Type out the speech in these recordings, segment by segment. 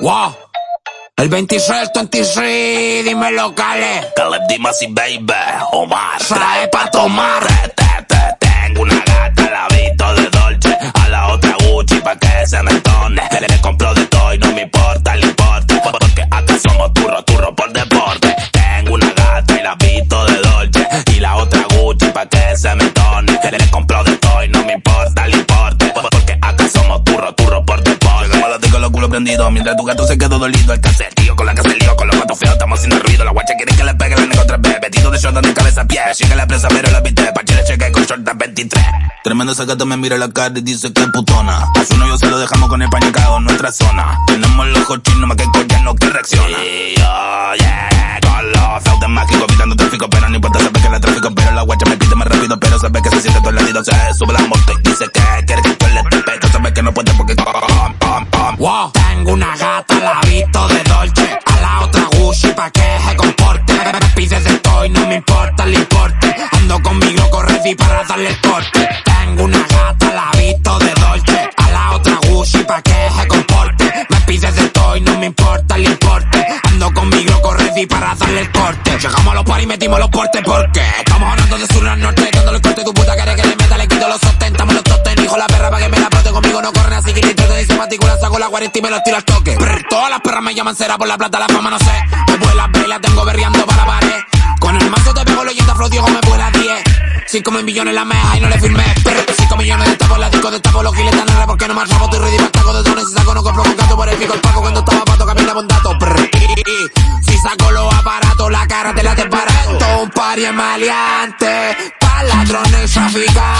Wow. El 26, 23, dime locales. Caleb Dimas y Baby, Omar. Trae pa' tomar. Te, te, tengo una gata, la visto de Dolce. A la otra Gucci pa' que se me entone. Le, le compro de todo y no me importa el importe. Porque acá somos turro, turro por deporte. Tengo una gata y la visto de Dolce. Y la otra Gucci pa' que se me entone. Le, le compro de todo y no me importa el importe. Mientras tu gato se quedó dolido. El caserío con la casa lío. Con los gatos feos estamos haciendo ruido. La guacha quiere que le pegue la otra vez. Vestido de short de cabeza a pie. Sigue la presa pero la viste. Pa' chile cheque con short 23. Tremendo esa gata me mira la cara y dice que putona. A su novio se lo dejamos con el paño cagado en nuestra zona. Tenemos los ojos chinos más que coña no que reacciona. Tengo una gata, la visto de Dolce. A la otra Gucci pa' que se comporte. Me pide de y no me importa el importe. Ando conmigo, corre para darle el corte. Tengo una gata, la visto de Dolce. A la otra Gucci pa' que se comporte. Me pide de y no me importa el importe. Ando conmigo, corre para darle el corte. Llegamos a los paris y metimos los portes porque te dice partícula, saco la 40 y me los tiro al toque. Brr, todas las perras me llaman cera por la plata, la fama, no sé. Me vuela vela, tengo berreando para pared. Con el mazo te pego leyenda, flow, Diego me vuela 10. 5 mil millones en la meja y no le firmé. Pero 5 millones de tapos, la disco de tapos, los giles tan erra porque no me rabo, estoy ready para taco de drones. Si saco, no compro un gato por el pico, el paco cuando estaba pato, camina con datos. Brr, Si saco los aparatos, la cara te la Todo un pari en maleante, pa' ladrones traficantes.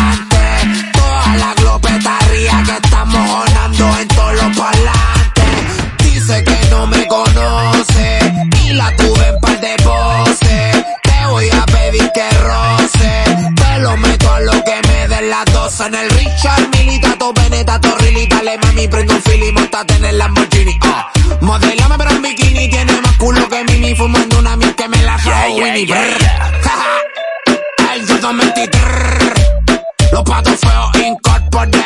Den las dos en el Richard Militato, Beneta, Torrilita, le mami, prendo un fili, montate en el Lamborghini. Ah, modelame pero en bikini, tiene más culo que Mimi, fumando una mil que me la Yeah, yeah, Winnie. yeah, yeah. Jaja. El Jordan 23. Los patos feos incorporé.